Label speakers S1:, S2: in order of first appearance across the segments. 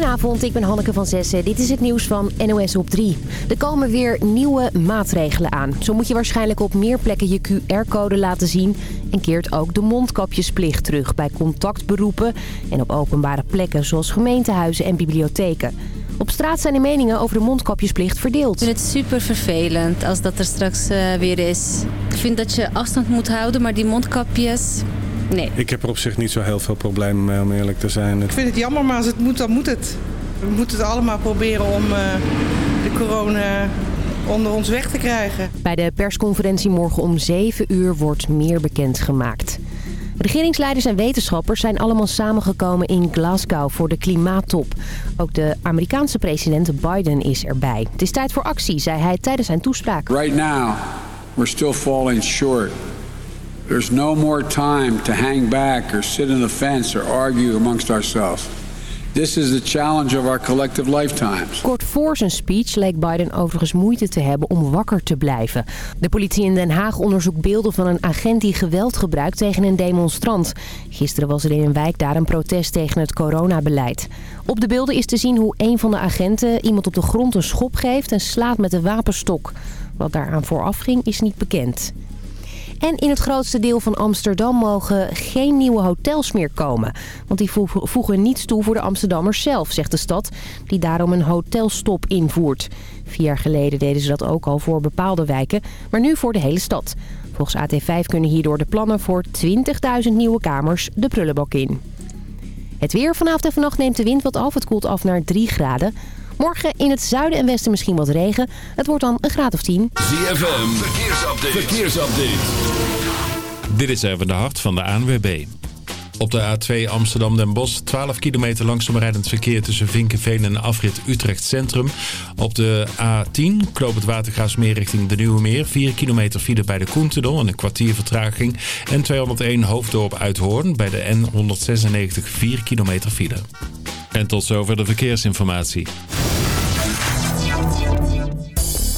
S1: Goedenavond, ik ben Hanneke van Zessen. Dit is het nieuws van NOS op 3. Er komen weer nieuwe maatregelen aan. Zo moet je waarschijnlijk op meer plekken je QR-code laten zien... en keert ook de mondkapjesplicht terug bij contactberoepen... en op openbare plekken zoals gemeentehuizen en bibliotheken. Op straat zijn de meningen over de mondkapjesplicht verdeeld.
S2: Ik vind het super vervelend als dat er straks uh, weer is. Ik vind dat je afstand moet houden, maar die mondkapjes... Nee.
S3: Ik heb er op zich niet zo heel veel problemen mee om eerlijk te zijn.
S4: Ik vind het jammer, maar als het moet, dan moet het. We moeten het allemaal proberen om uh, de corona onder ons weg te krijgen.
S1: Bij de persconferentie morgen om 7 uur wordt meer bekendgemaakt. Regeringsleiders en wetenschappers zijn allemaal samengekomen in Glasgow voor de klimaattop. Ook de Amerikaanse president Biden is erbij. Het is tijd voor actie, zei hij tijdens zijn toespraak.
S5: Right now, we're still falling short. There's no more time to hang back or sit in the fence or argue amongst ourselves. This is the challenge of our collective lifetimes.
S1: Kort voor zijn speech leek Biden overigens moeite te hebben om wakker te blijven. De politie in Den Haag onderzoekt beelden van een agent die geweld gebruikt tegen een demonstrant. Gisteren was er in een wijk daar een protest tegen het coronabeleid. Op de beelden is te zien hoe een van de agenten iemand op de grond een schop geeft en slaat met een wapenstok. Wat daaraan vooraf ging is niet bekend. En in het grootste deel van Amsterdam mogen geen nieuwe hotels meer komen. Want die voegen niets toe voor de Amsterdammers zelf, zegt de stad. Die daarom een hotelstop invoert. Vier jaar geleden deden ze dat ook al voor bepaalde wijken. Maar nu voor de hele stad. Volgens AT5 kunnen hierdoor de plannen voor 20.000 nieuwe kamers de prullenbak in. Het weer vanavond en vannacht neemt de wind wat af. Het koelt af naar 3 graden. Morgen in het zuiden en westen misschien wat regen. Het wordt dan een graad of 10.
S6: ZFM, verkeersupdate. verkeersupdate.
S7: Dit is even de hart van de ANWB. Op de A2 Amsterdam-Den Bosch 12 kilometer langzaam rijdend verkeer tussen Vinkenveen en afrit Utrecht Centrum. Op de A10 klopt het Watergraafsmeer richting de Nieuwe Meer. 4 kilometer file bij de Koentendol en een kwartier vertraging. En 201 Hoofddorp Uithoorn bij de N196 4 kilometer file. En tot zover de verkeersinformatie.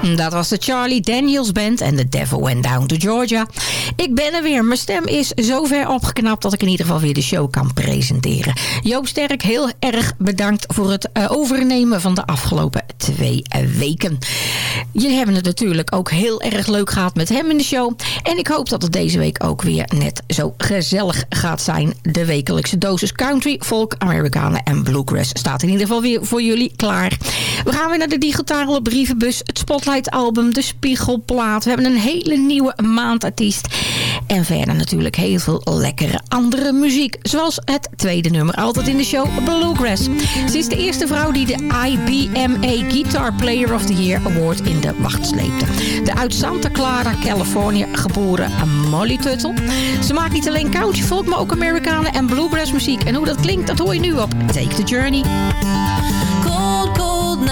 S8: Dat was de Charlie Daniels Band en The Devil Went Down to Georgia. Ik ben er weer. Mijn stem is zo ver opgeknapt dat ik in ieder geval weer de show kan presenteren. Joop Sterk, heel erg bedankt voor het eh, overnemen van de afgelopen twee eh, weken. Jullie hebben het natuurlijk ook heel erg leuk gehad met hem in de show. En ik hoop dat het deze week ook weer net zo gezellig gaat zijn. De wekelijkse dosis country, folk, Amerikanen en bluegrass staat in ieder geval weer voor jullie klaar. We gaan weer naar de digitale brievenbus, het Spotlight album, de Spiegelplaat. We hebben een hele nieuwe maandartiest. En verder natuurlijk heel veel lekkere andere muziek. Zoals het tweede nummer altijd in de show, Bluegrass. Ze is de eerste vrouw die de IBMA Guitar Player of the Year Award in de wacht sleepte. De uit Santa Clara, Californië geboren Molly Tuttle. Ze maakt niet alleen country folk, maar ook Amerikanen en bluegrass muziek. En hoe dat klinkt, dat hoor je nu op Take the Journey.
S9: Cold, cold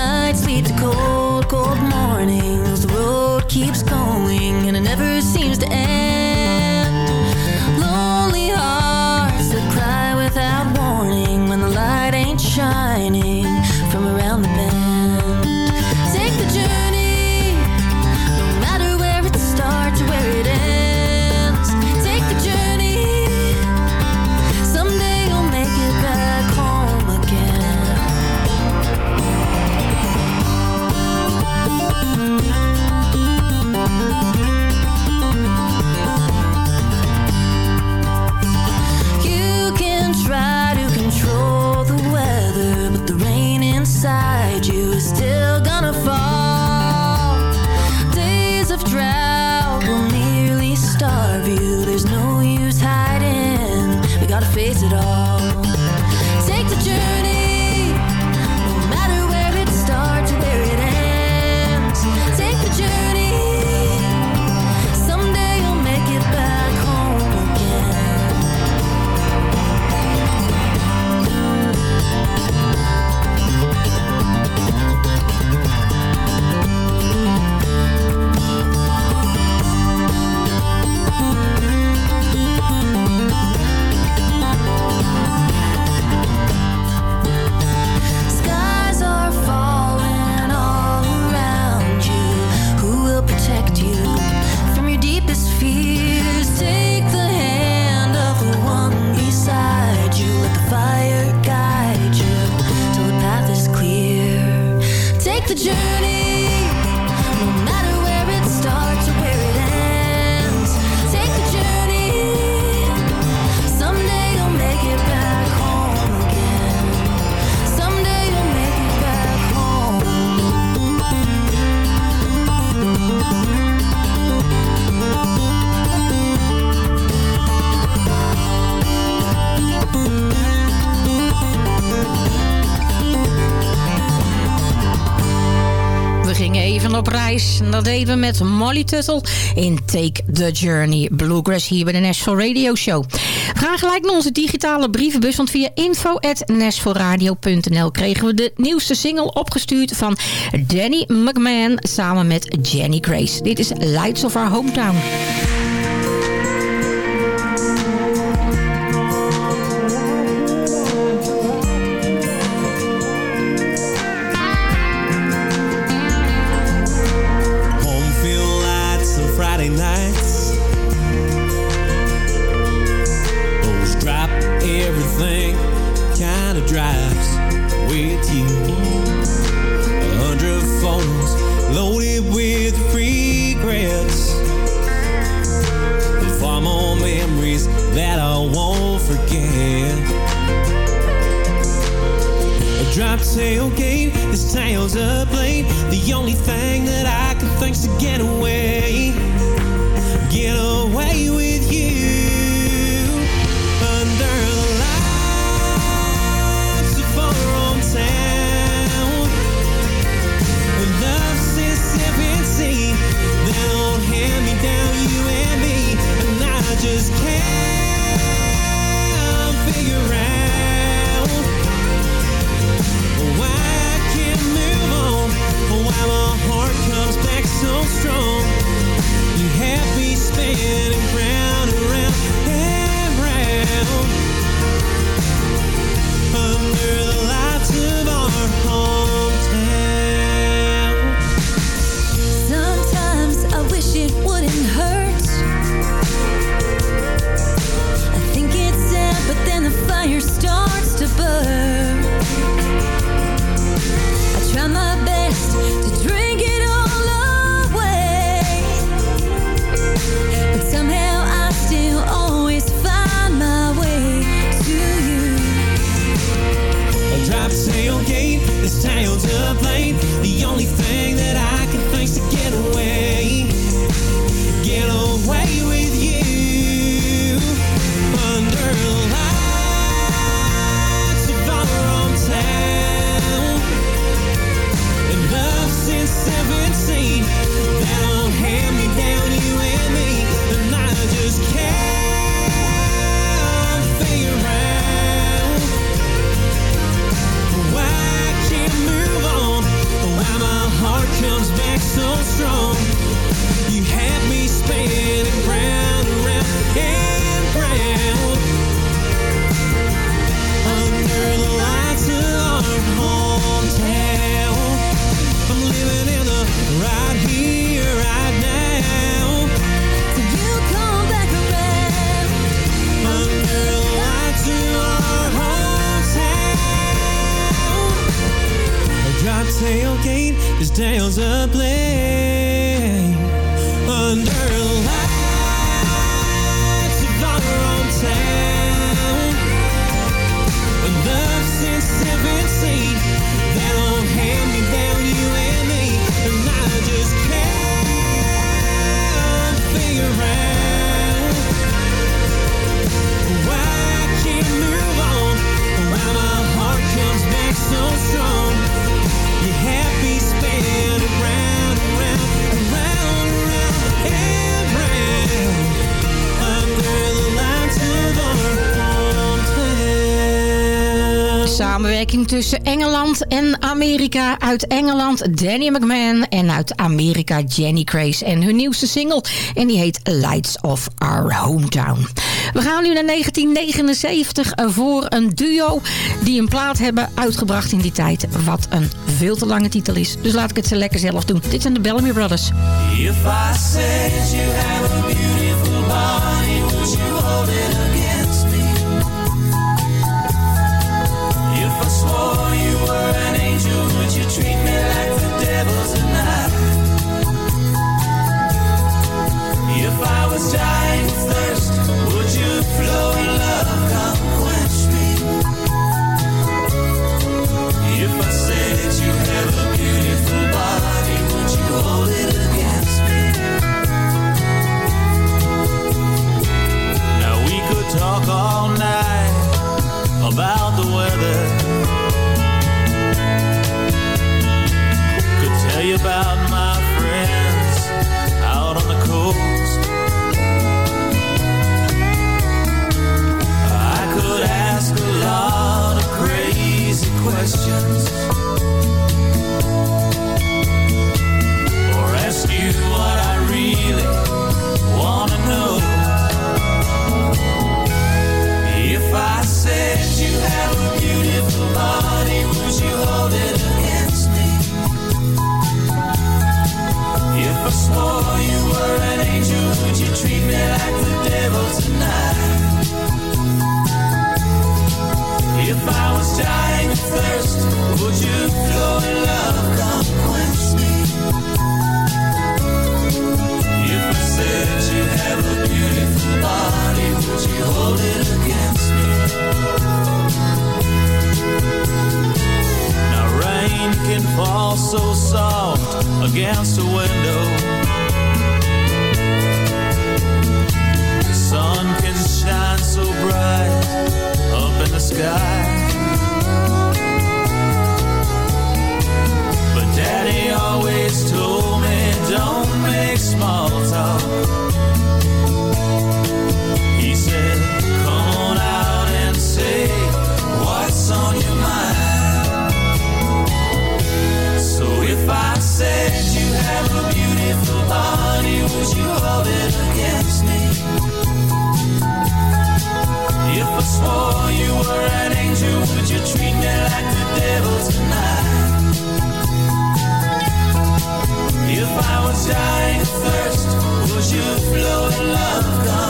S9: to cold, cold mornings. The road keeps going and it never seems to end.
S8: still reis. En dat deden we met Molly Tuttle in Take the Journey Bluegrass hier bij de Nashville Radio Show. Gaan gelijk naar onze digitale brievenbus, want via info.nashvilleradio.nl kregen we de nieuwste single opgestuurd van Danny McMahon samen met Jenny Grace. Dit is Lights of Our Hometown.
S10: That I won't forget. A drop tailgate, this tail's a blade. The only thing that I can think's to get away. Get away with you. Under the lights of our love since 17. They don't hand me down, you and me. And I just under this town's
S8: Amerika. Uit Engeland Danny McMahon en uit Amerika Jenny Grace. En hun nieuwste single. En die heet Lights of Our Hometown. We gaan nu naar 1979 voor een duo die een plaat hebben uitgebracht in die tijd. Wat een veel te lange titel is. Dus laat ik het ze lekker zelf doen. Dit zijn de Bellamy Brothers.
S10: If I said you have a beautiful body, would you hold it like the devil would you hold it against me?
S11: If I swore you were an angel, would you treat me like the devil tonight? If I was dying of thirst, would you flow in love,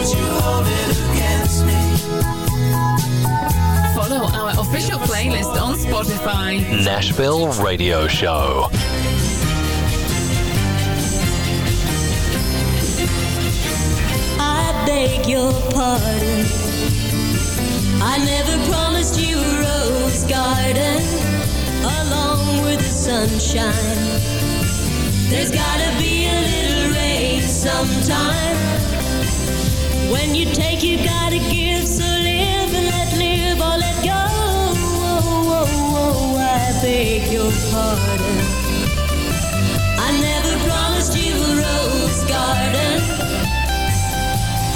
S11: would you hold it against me?
S12: Follow our official playlist on Spotify.
S13: Nashville Radio Show.
S14: I beg your pardon. I never promised you a rose garden along with the sunshine. There's gotta be a little rain sometime. When you take, you gotta give. So live and let live or let go. Oh, oh, oh, I beg your pardon. I never promised you a rose garden.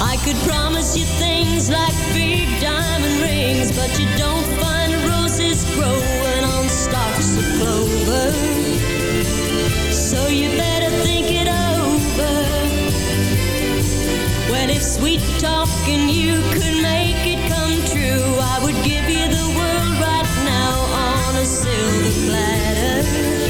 S14: I could promise you things like big diamond rings, but you don't find roses growing on stalks of clover. So you better think it over. Well, if sweet talking you could make it come true, I would give you the world right now on a silver platter.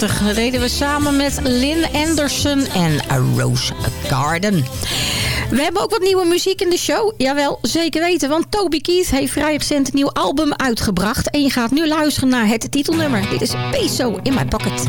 S8: 1970. Reden we samen met Lynn Anderson en Rose Garden. We hebben ook wat nieuwe muziek in de show. Jawel, zeker weten. Want Toby Keith heeft vrij recent een nieuw album uitgebracht. En je gaat nu luisteren naar het titelnummer. Dit is Peso in My Pocket.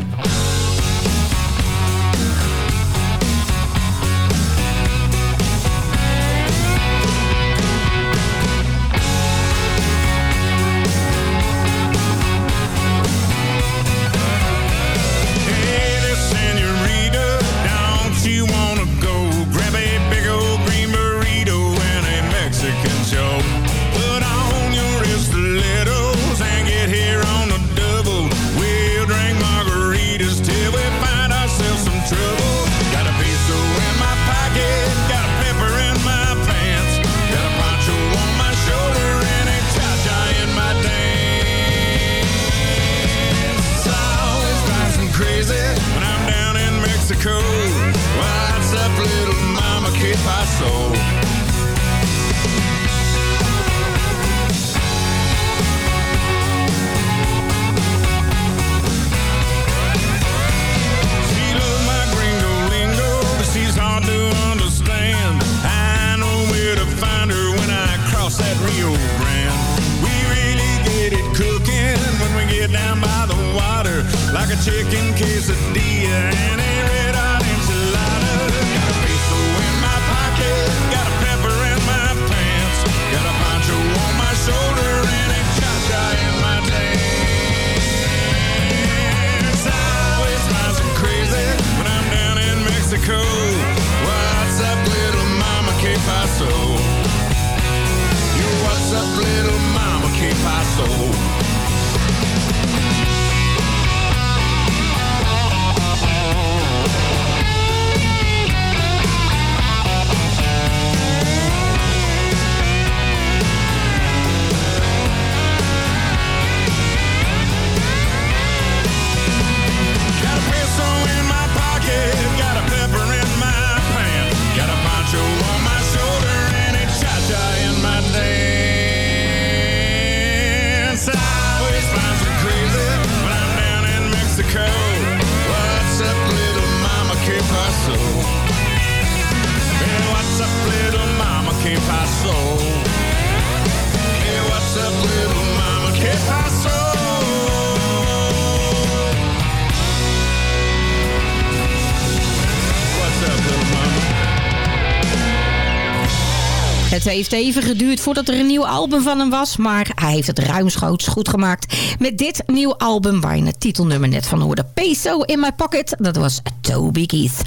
S8: Heeft even geduurd voordat er een nieuw album van hem was. Maar hij heeft het ruimschoots goed gemaakt. Met dit nieuw album waar je het titelnummer net van hoorde. Peso in my pocket. Dat was Toby Keith.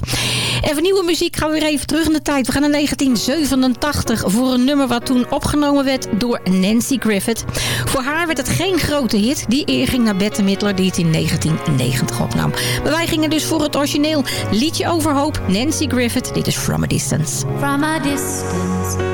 S8: En voor nieuwe muziek gaan we weer even terug in de tijd. We gaan naar 1987 voor een nummer wat toen opgenomen werd door Nancy Griffith. Voor haar werd het geen grote hit. Die eer ging naar Bette Midler die het in 1990 opnam. Maar wij gingen dus voor het origineel liedje overhoop. Nancy Griffith. Dit is From a Distance.
S15: From a distance,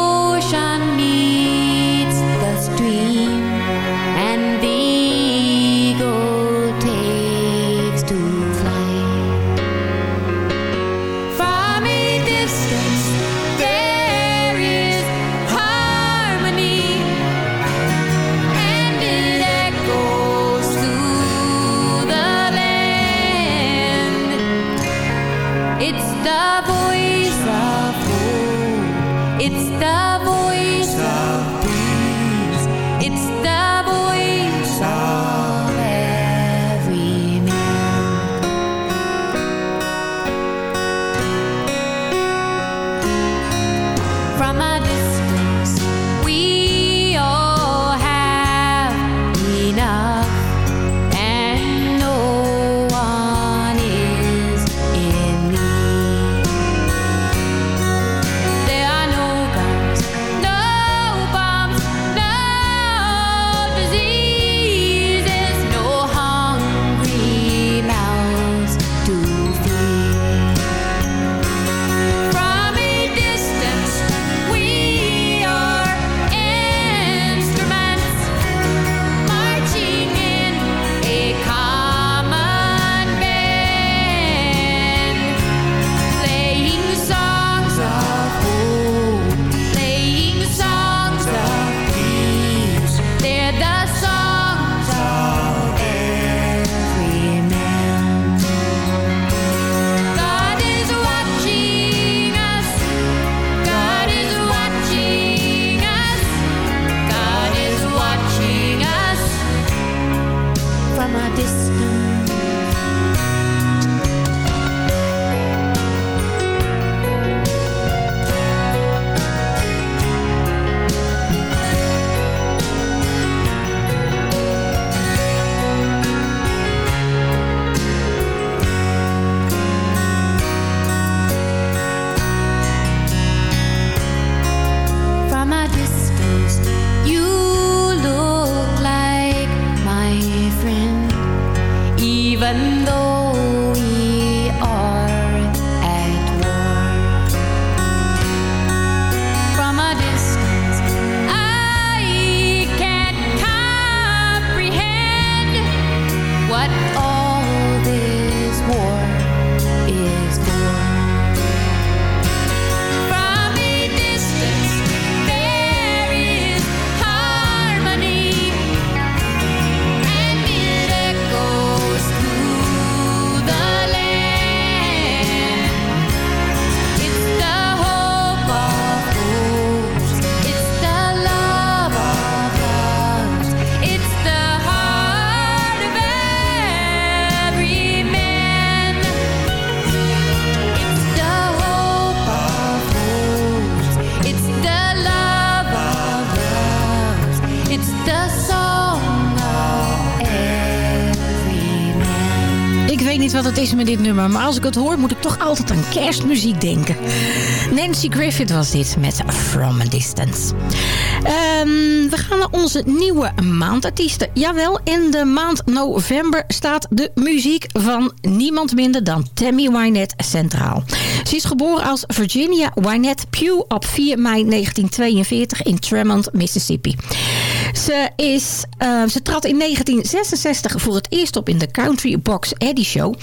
S8: dit nummer. Maar als ik het hoor, moet ik toch altijd aan kerstmuziek denken. Nancy Griffith was dit met From a Distance. Ehm, we gaan naar onze nieuwe maandartiesten. Jawel, in de maand november staat de muziek van niemand minder dan Tammy Wynette centraal. Ze is geboren als Virginia Wynette Pugh op 4 mei 1942 in Tremont, Mississippi. Ze, is, eh, ze trad in 1966 voor het eerst op in de Country Box Eddie Show.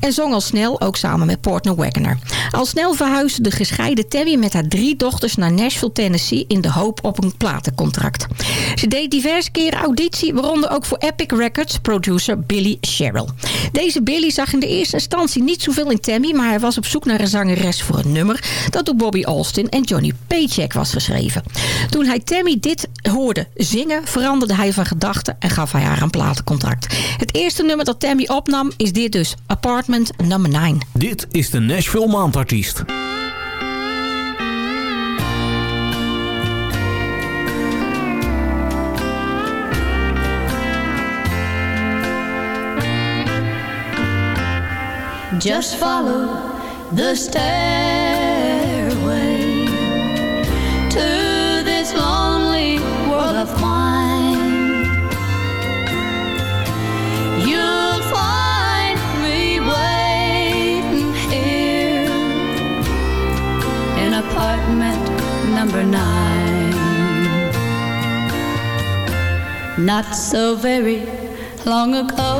S8: En zong al snel, ook samen met Portner Wagoner. Al snel verhuisde de gescheiden Tammy met haar drie dochters naar Nashville, Tennessee... in de hoop op een platencontract. Ze deed diverse keren auditie, waaronder ook voor Epic Records producer Billy Sherrill. Deze Billy zag in de eerste instantie niet zoveel in Tammy... maar hij was op zoek naar een zangeres voor een nummer... dat door Bobby Alston en Johnny Paycheck was geschreven. Toen hij Tammy dit hoorde zingen, veranderde hij van gedachten... en gaf hij haar een platencontract. Het eerste nummer dat Tammy opnam is dit dus, Apartment Number 9.
S9: Dit is de Nashville Maandartiest.
S15: Just follow the stairway Not so very long ago.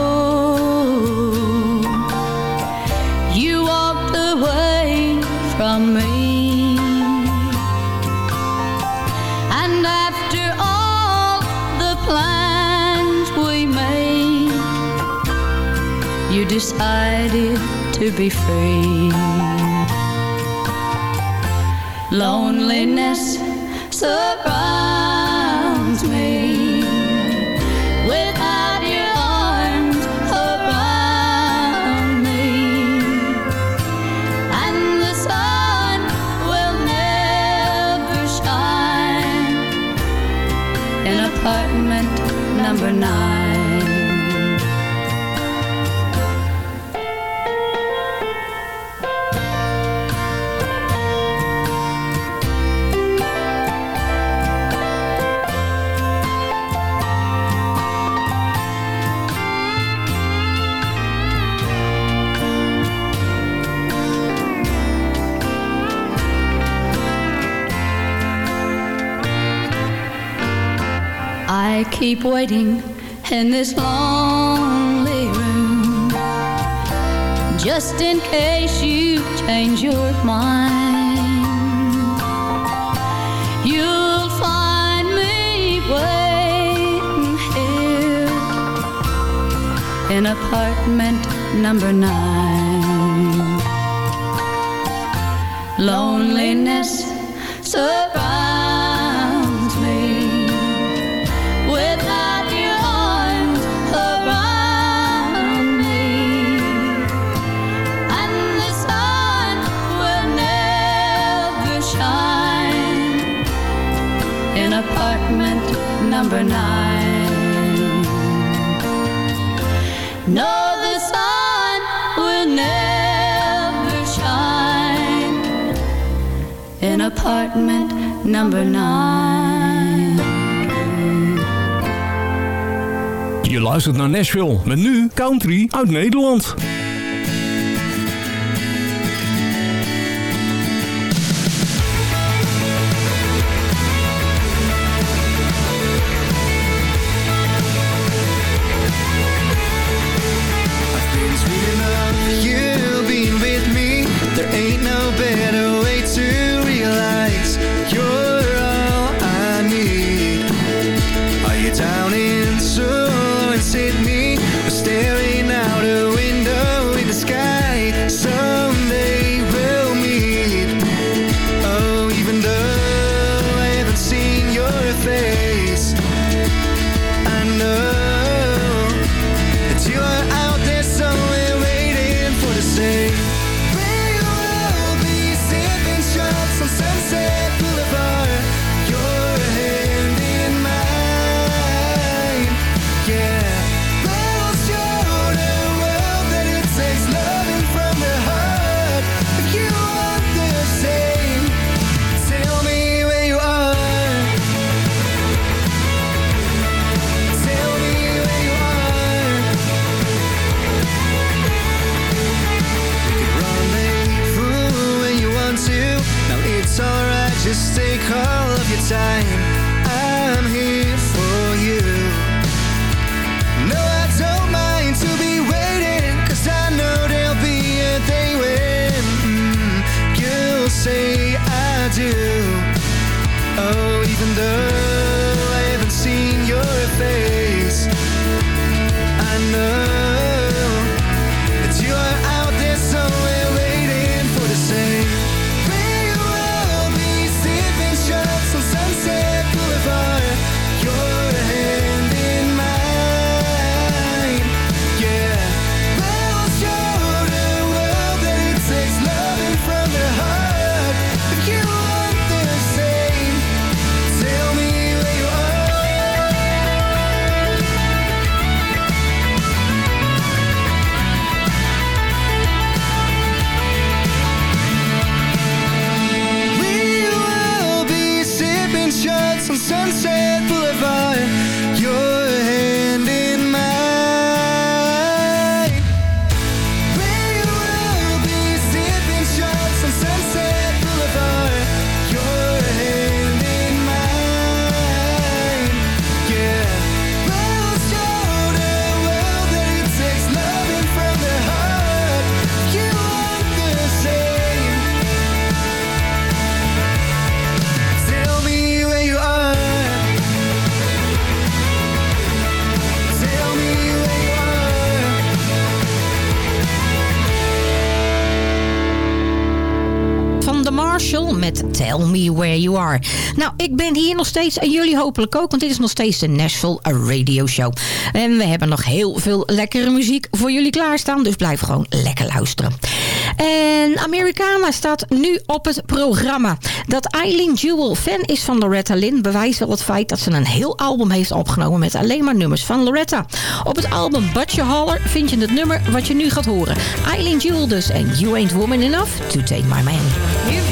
S15: You walked away from me. And after all the plans we made, you decided to be free. Loneliness surrounds number nine. Waiting in this lonely room just in case you change your mind. You'll find me waiting here in apartment number nine. Loneliness surrounds number nine. No, the sun will never shine in apartment number nine.
S9: Je luistert naar Nashville. Met nu country uit Nederland.
S10: Me
S8: Where You Are.
S16: Nou, ik ben hier nog steeds en jullie hopelijk ook, want dit is nog steeds de Nashville Radio Show. En we hebben nog heel veel lekkere muziek voor jullie klaarstaan, dus blijf gewoon lekker luisteren. En Americana staat nu op het programma. Dat Eileen Jewel fan is van Loretta Lynn bewijst wel het feit dat ze een heel album heeft opgenomen met alleen maar nummers van Loretta. Op het album Butcher Holler vind je het nummer wat je nu gaat horen. Eileen Jewel dus en You Ain't Woman Enough to Take My Man.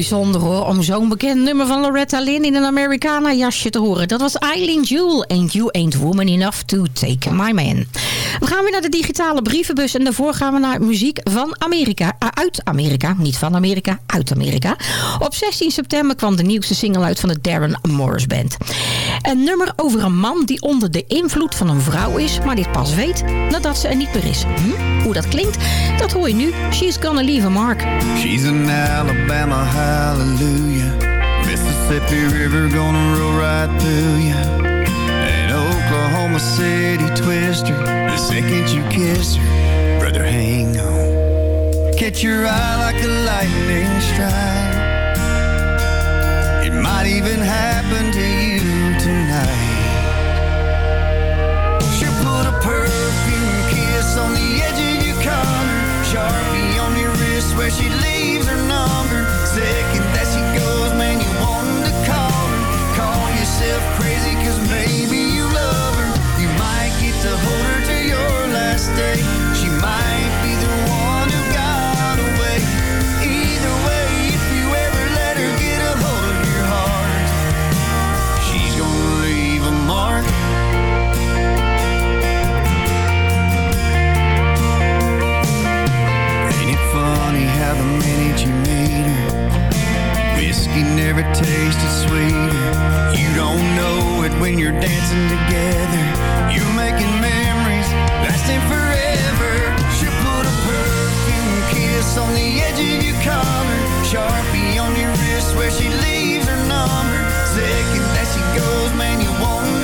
S16: Bijzonder hoor, om zo'n bekend nummer van Loretta Lynn in een Americana jasje te horen. Dat was Eileen Jewel en You Ain't Woman Enough to Take My Man. We gaan weer naar de digitale brievenbus en daarvoor gaan we naar muziek van Amerika. Ah, uit Amerika, niet van Amerika, uit Amerika. Op 16 september kwam de nieuwste single uit van de Darren Morris Band. Een nummer over een man die onder de invloed van een vrouw is, maar dit pas weet nadat ze er niet meer is. Hm? Hoe dat klinkt, dat hoor je nu. She's Gonna Leave a Mark.
S17: She's an Alabama hallelujah. Mississippi River gonna roll right through ya. And Oklahoma City twister. Second you kiss her, brother, hang on. Catch your eye like a lightning strike. It might even happen to you tonight. She'll put a perfume kiss on the edge of your collar. Sharpie on your wrist where she leaves tasted sweeter You ever let her get a hold of your heart She'll leave a mark. And it funny how the minute you meet her Whiskey never tastes as You don't know it when you're dancing together. You're making lasting forever. She'll put a perfume kiss on the edge of your collar. Sharpie on your wrist where she leaves her number. Second that she goes, man, you want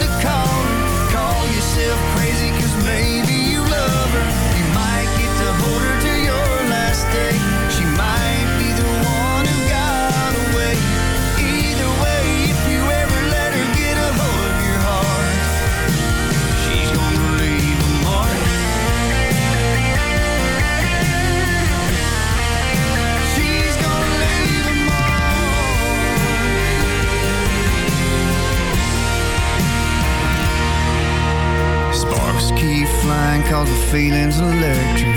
S17: feeling's electric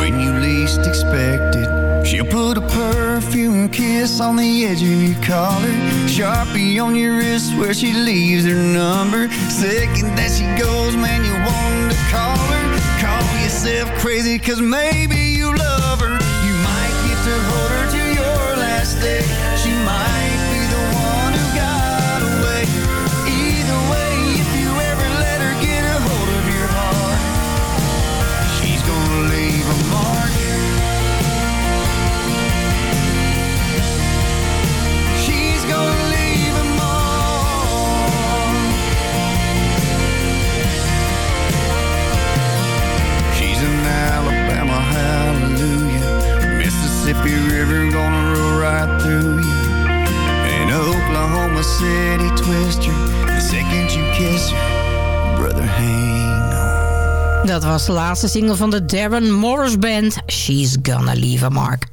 S17: When you least expect it. She'll put a perfume kiss on the edge of your collar Sharpie on your wrist where she leaves her number. Second that she goes, man, you want to call her. Call yourself crazy cause maybe you love her. You might get to hold her to your last day City twister The second you kiss her Brother hang
S8: Dat was de laatste single van de Darren Morris Band, She's Gonna Leave a Mark.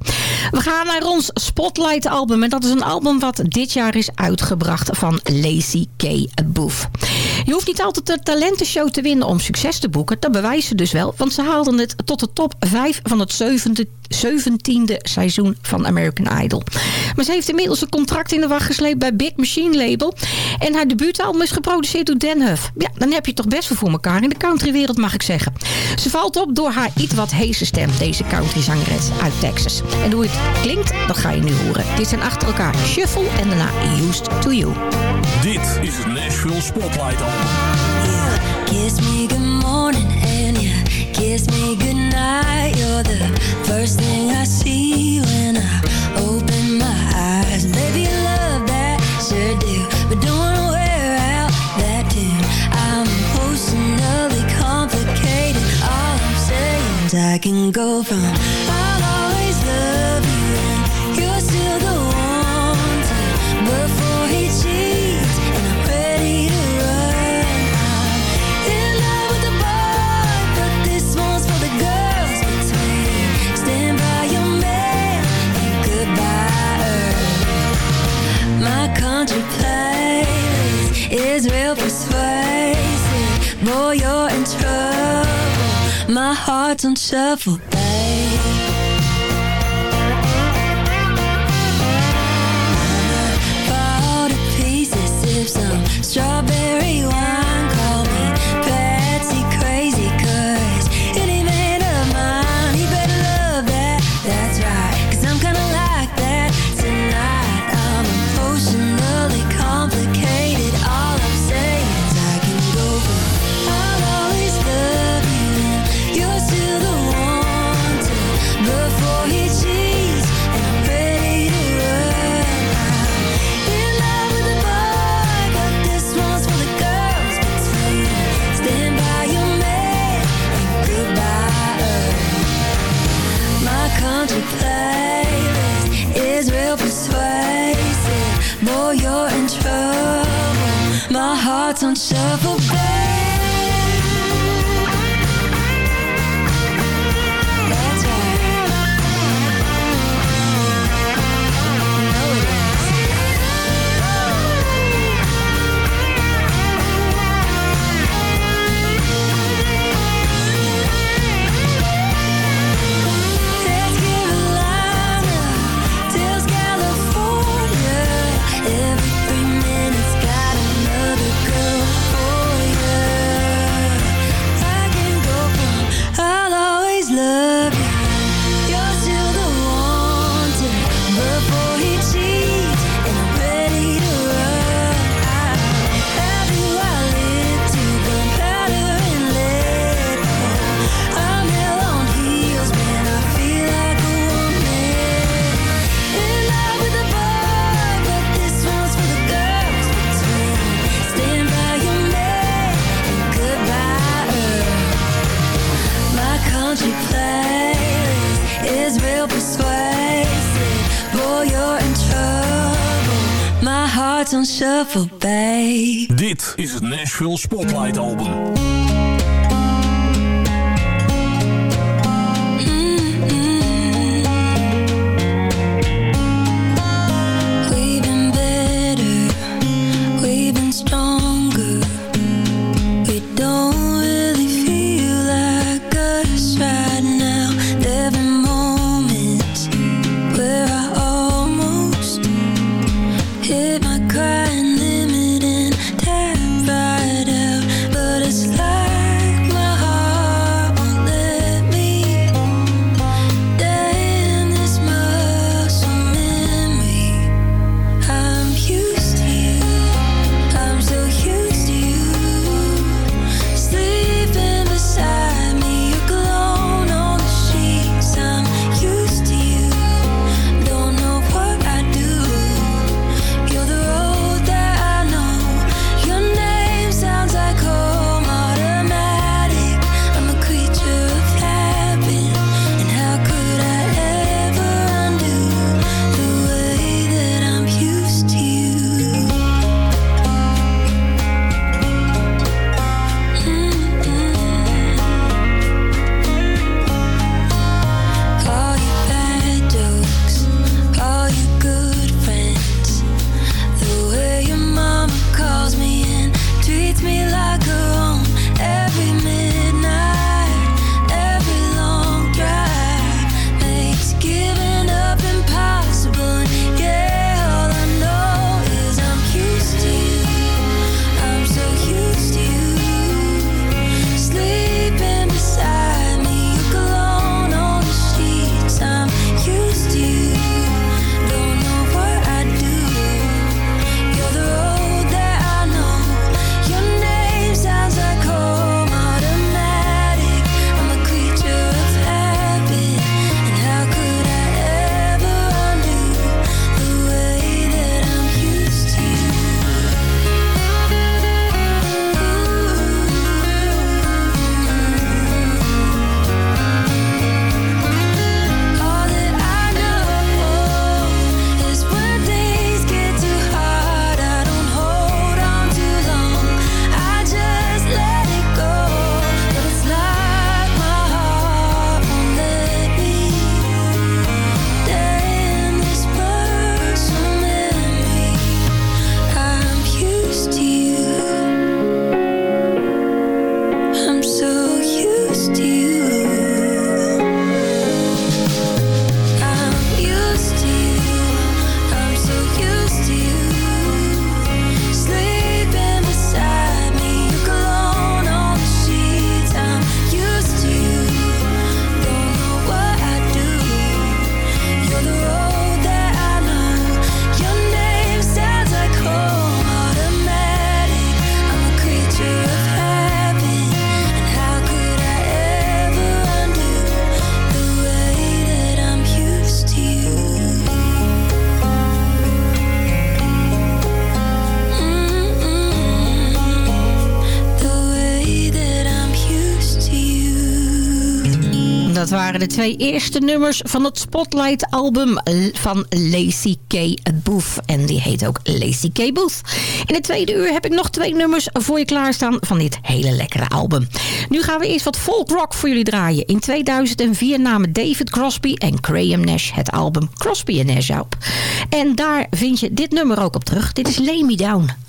S8: We gaan naar ons Spotlight album. En dat is een album wat dit jaar is uitgebracht van Lacey K. Booth. Je hoeft niet altijd de talentenshow te winnen om succes te boeken. Dat bewijst ze dus wel. Want ze haalden het tot de top 5 van het zevende 17e seizoen van American Idol. Maar ze heeft inmiddels een contract in de wacht gesleept bij Big Machine Label. En haar debuutalbum is geproduceerd door Dan Huff. Ja, dan heb je toch best wel voor elkaar in de countrywereld, mag ik zeggen. Ze valt op door haar iets wat heese stem, deze countryzangeres uit Texas. En hoe het klinkt, dat ga je nu horen. Dit zijn achter elkaar Shuffle en daarna Used to You.
S18: Dit is het Nashville Spotlight Album.
S9: Kiss me good morning kiss me good night. You're the first thing I see when I open my eyes. Love that, sure do. But don't wanna wear out that tune. I'm emotionally complicated. All I'm saying is I can go from heart's on shuffle, babe. On shuffle,
S11: de twee eerste nummers van het Spotlight-album van Lacey K. Booth. En die heet ook Lacey K. Booth. In het tweede uur heb ik nog twee nummers voor je klaarstaan van dit hele lekkere album. Nu gaan we eerst wat folk rock voor jullie draaien. In 2004 namen David Crosby en Graham Nash het album Crosby Nash op. En daar vind je dit nummer ook op terug. Dit is Lay Me Down.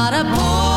S15: not a
S8: boy.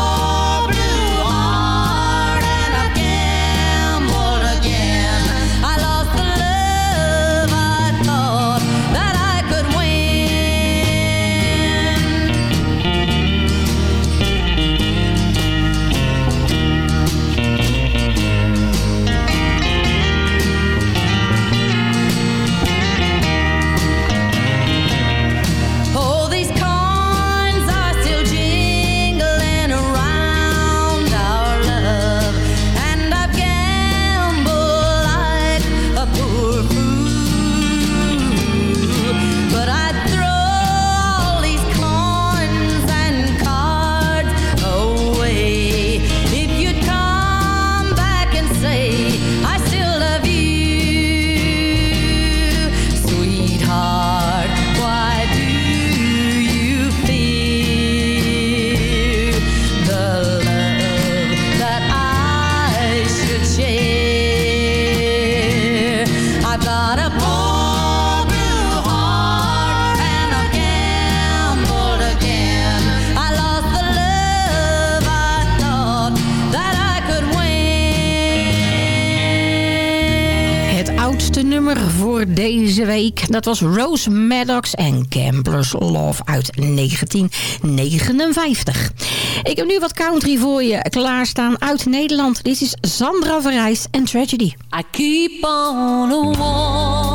S8: deze week. Dat was Rose Maddox en Gambler's Love uit 1959. Ik heb nu wat country voor je klaarstaan uit Nederland. Dit is Sandra Verrijs en Tragedy.
S15: I keep on a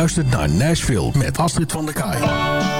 S9: luistert naar Nashville met Astrid van der Kaai.